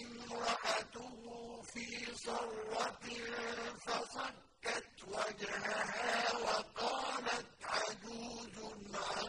امرأته في صرة فصكت وجهها وقالت عجوز عظيم